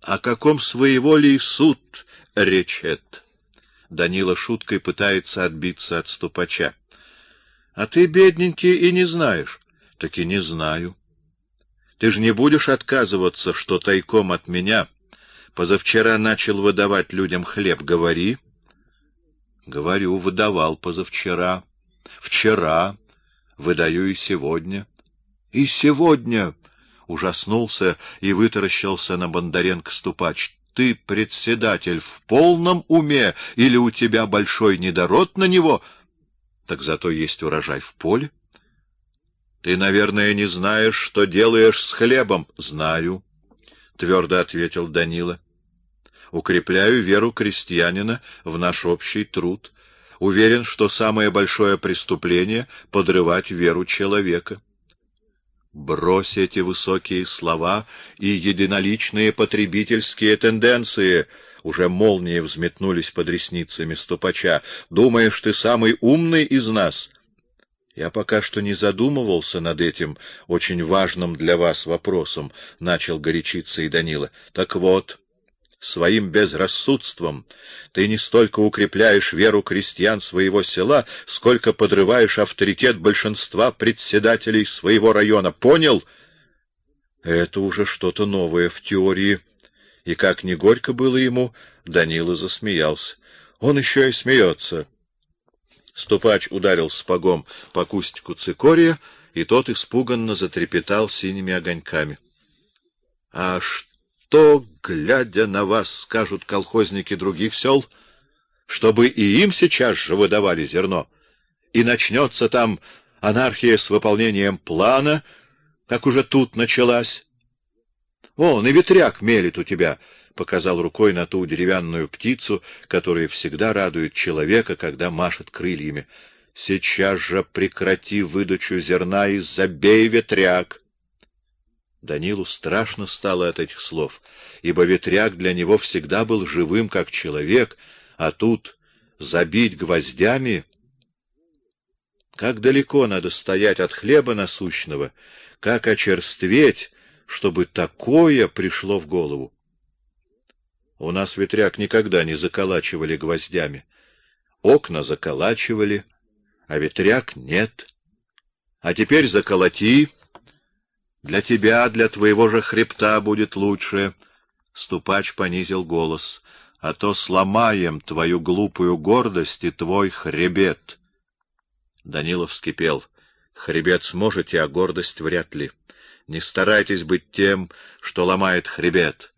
О каком своеволии суд речет? Данила шуткой пытается отбиться от ступача. А ты, бедненький, и не знаешь. Так и не знаю. Ты же не будешь отказываться, что тайком от меня позавчера начал выдавать людям хлеб, говори. Говорю, выдавал позавчера. Вчера. Выдаю и сегодня. И сегодня ужаснулся и вытаращился на Бондаренко ступач. Ты, председатель, в полном уме или у тебя большой недород на него? Так зато есть урожай в поле. Ты, наверное, не знаешь, что делаешь с хлебом. Знаю, твердо ответил Данила. Укрепляю веру крестьянина в наш общий труд. Уверен, что самое большое преступление подрывать веру человека. Брось эти высокие слова и единоличные потребительские тенденции. Уже молнии взметнулись под ресницами ступача. Думаешь, ты самый умный из нас? Я пока что не задумывался над этим очень важным для вас вопросом, начал горячиться и Данила. Так вот, Своим безрассудством ты не столько укрепляешь веру крестьян своего села, сколько подрываешь авторитет большинства председателей своего района. Понял? Это уже что-то новое в теории. И как ни горько было ему, Данила засмеялся. Он еще и смеется. Ступач ударил спагом по кустику цикория, и тот испуганно затрепетал синими огоньками. А что глядя на вас, скажут колхозники других сел, чтобы и им сейчас же выдавали зерно, и начнется там анархия с выполнением плана, как уже тут началась. Вон и ветряк мелит у тебя, показал рукой на ту деревянную птицу, которая всегда радует человека, когда машет крыльями. Сейчас же прекрати выдачу зерна и забей ветряк. Данилу страшно стало от этих слов, ибо ветряк для него всегда был живым как человек, а тут забить гвоздями как далеко надо стоять от хлеба насущного, как очерстветь, чтобы такое пришло в голову. У нас ветряк никогда не заколачивали гвоздями. Окна заколачивали, а ветряк нет. А теперь заколоти, для тебя, для твоего же хребта будет лучше. Ступач понизил голос. А то сломаем твою глупую гордость и твой хребет. Данилов вскипел. Хребет сможете, а гордость вряд ли. Не старайтесь быть тем, что ломает хребет.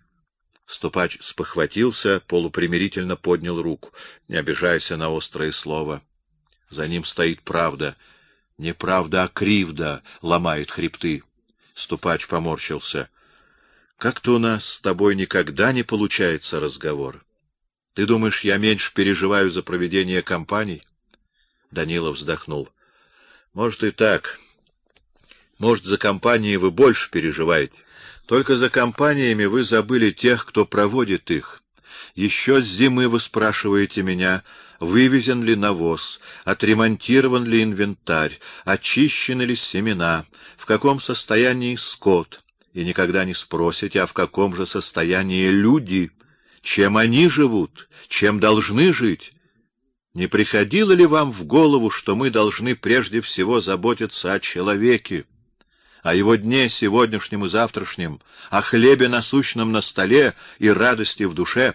Ступач спохватился, полупримирительно поднял руку. Не обижайся на острое слово. За ним стоит правда. Не правда, а кривда ломает хребты. Ступач поморщился. Как-то у нас с тобой никогда не получается разговор. Ты думаешь, я меньше переживаю за проведение кампаний? Данилов вздохнул. Может и так. Может, за кампании вы больше переживаете. Только за кампаниями вы забыли тех, кто проводит их. Еще с зимы вы спрашиваете меня, вывезен ли навоз, отремонтирован ли инвентарь, очищены ли семена, в каком состоянии скот, и никогда не спросите, а в каком же состоянии люди, чем они живут, чем должны жить. Не приходило ли вам в голову, что мы должны прежде всего заботиться о человеке, о его дне сегодняшнем и завтрашнем, о хлебе насущном на столе и радости в душе?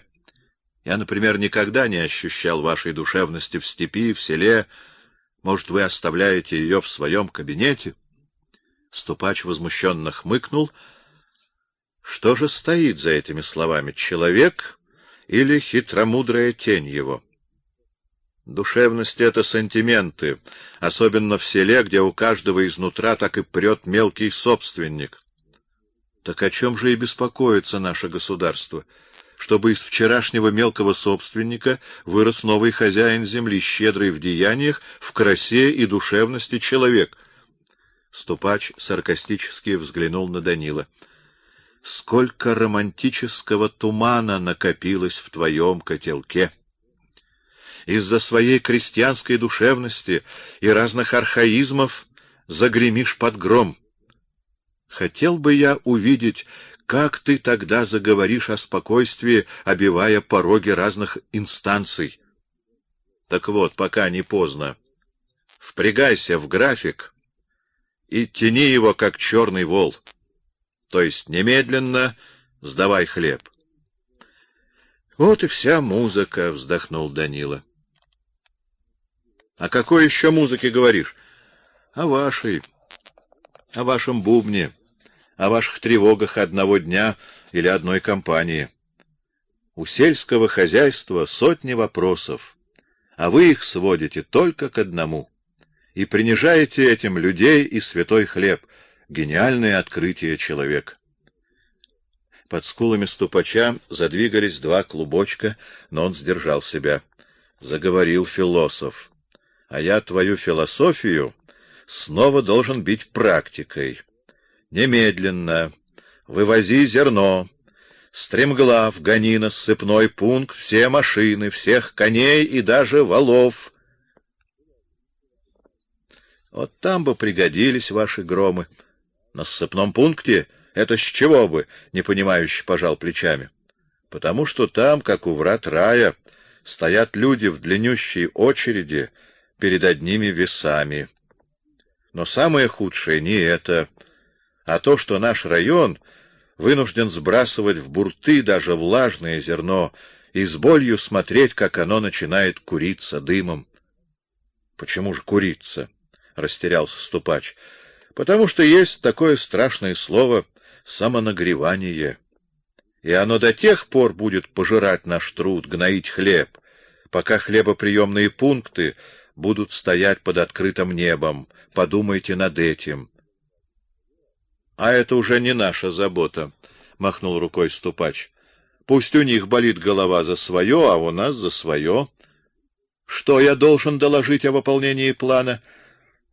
Я, например, никогда не ощущал вашей душевности в степи, в селе. Может, вы оставляете ее в своем кабинете? Ступач возмущенно хмыкнул. Что же стоит за этими словами? Человек или хитромудрая тень его? Душевность — это сантименты, особенно в селе, где у каждого изнутра так и прет мелкий собственник. Так о чем же и беспокоится наше государство? чтобы из вчерашнего мелкого собственника вырос новый хозяин земли, щедрый в деяниях, в красе и душевности человек. Ступач саркастически взглянул на Данила. Сколько романтического тумана накопилось в твоем котелке! Из-за своей крестьянской душевности и разных архаизмов загремишь под гром. Хотел бы я увидеть, Как ты тогда заговоришь о спокойствии, обивая пороги разных инстанций? Так вот, пока не поздно. Впрягайся в график и тяни его, как черный вол. То есть немедленно сдавай хлеб. Вот и вся музыка, вздохнул Данила. О какой еще музыке говоришь? О вашей, о вашем бубне, о ваших тревогах одного дня или одной компании. У сельского хозяйства сотни вопросов, а вы их сводите только к одному и принижаете этим людей и святой хлеб, гениальное открытие человека. Под скулами ступача задвигались два клубочка, но он сдержал себя. Заговорил философ. А я твою философию снова должен бить практикой. Немедленно вывози зерно. Стремглав, гони на сыпной пункт все машины, всех коней и даже волов. Вот там бы пригодились ваши громы. На сыпном пункте это с чего бы, непонимающе пожал плечами. Потому что там, как у врат рая, стоят люди в длиннющей очереди перед одними весами. Но самое худшее не это, а то, что наш район вынужден сбрасывать в бурты даже влажное зерно и с болью смотреть, как оно начинает куриться дымом. Почему же куриться? растерялся ступач. Потому что есть такое страшное слово самонагревание. И оно до тех пор будет пожирать наш труд, гноить хлеб, пока хлебоприемные пункты будут стоять под открытым небом. Подумайте над этим. А это уже не наша забота, махнул рукой ступач. Пусть у них болит голова за свое, а у нас за свое. Что я должен доложить о выполнении плана?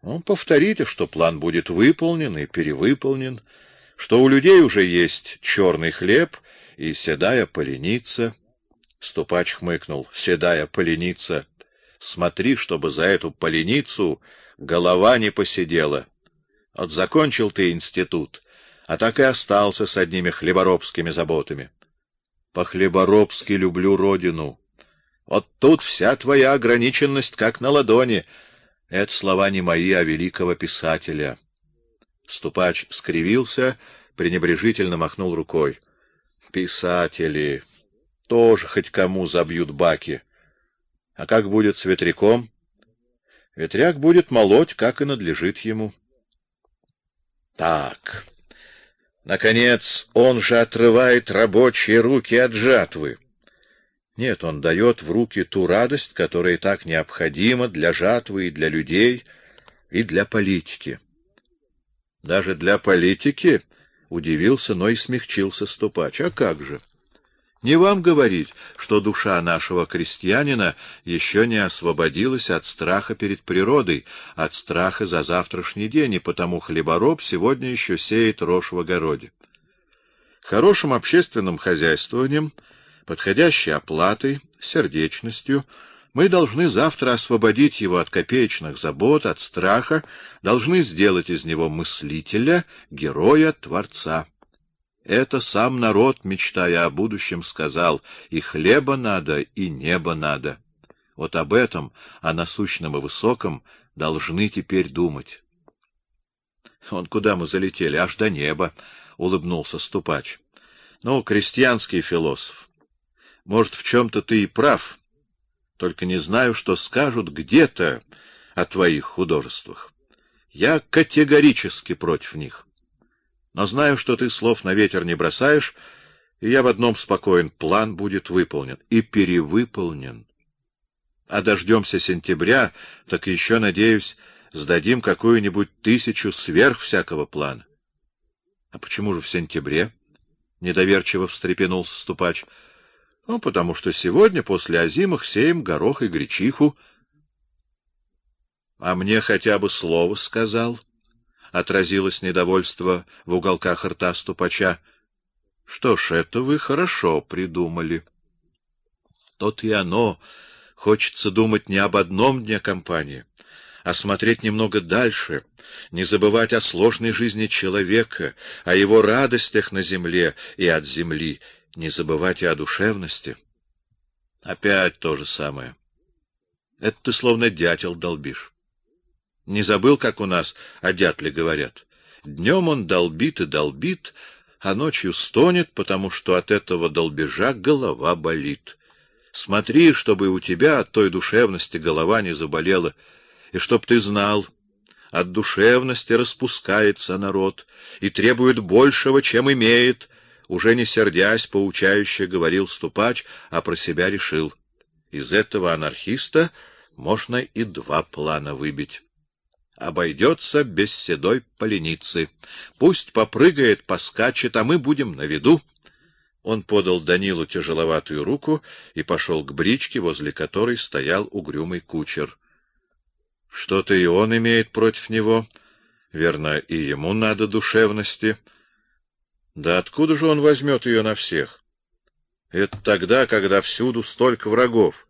Ну, повторите, что план будет выполнен и перевыполнен, что у людей уже есть черный хлеб и седая поленица. Ступач хмыкнул. Седая поленица. Смотри, чтобы за эту поленицу голова не посидела. Вот закончил ты институт, а так и остался с одними хлеборобскими заботами. По-хлеборобски люблю родину. Вот тут вся твоя ограниченность как на ладони — это слова не мои, а великого писателя. Ступач скривился, пренебрежительно махнул рукой. Писатели тоже хоть кому забьют баки. А как будет с ветряком? Ветряк будет молоть, как и надлежит ему. Так. Наконец, он же отрывает рабочие руки от жатвы. Нет, он дает в руки ту радость, которая так необходима для жатвы и для людей, и для политики. Даже для политики удивился, но и смягчился ступач. А как же? Не вам говорить, что душа нашего крестьянина еще не освободилась от страха перед природой, от страха за завтрашний день, и потому хлебороб сегодня еще сеет рожь в огороде. Хорошим общественным хозяйствованием подходящей оплатой, сердечностью, мы должны завтра освободить его от копеечных забот, от страха, должны сделать из него мыслителя, героя, творца. Это сам народ, мечтая о будущем, сказал: и хлеба надо, и небо надо. Вот об этом, о насущном и высоком, должны теперь думать. Он куда мы залетели, аж до неба, улыбнулся ступач. Ну, крестьянский философ. Может, в чем то ты и прав, только не знаю, что скажут где-то о твоих художествах. Я категорически против них. Но знаю, что ты слов на ветер не бросаешь, и я в одном спокоен: план будет выполнен и перевыполнен. А дождемся сентября, так еще, надеюсь, сдадим какую-нибудь тысячу сверх всякого плана. А почему же в сентябре? недоверчиво встрепенулся ступач. Ну, потому что сегодня после озимых сеем горох и гречиху. А мне хотя бы слово сказал, отразилось недовольство в уголках рта ступача. Что ж, это вы хорошо придумали. Тот и оно. Хочется думать не об одном дне кампании, а смотреть немного дальше, не забывать о сложной жизни человека, о его радостях на земле и от земли, не забывать и о душевности. Опять то же самое. Это ты словно дятел долбишь. Не забыл, как у нас о дятле говорят? Днем он долбит и долбит, а ночью стонет, потому что от этого долбежа голова болит. Смотри, чтобы у тебя от той душевности голова не заболела, и чтоб ты знал, от душевности распускается народ и требует большего, чем имеет, уже не сердясь, поучающе говорил ступач, а про себя решил: из этого анархиста можно и два плана выбить обойдется без седой поленицы. Пусть попрыгает, поскачет, а мы будем на виду. Он подал Данилу тяжеловатую руку и пошел к бричке, возле которой стоял угрюмый кучер. Что-то и он имеет против него. Верно, и ему надо душевности. Да откуда же он возьмет ее на всех? Это тогда, когда всюду столько врагов.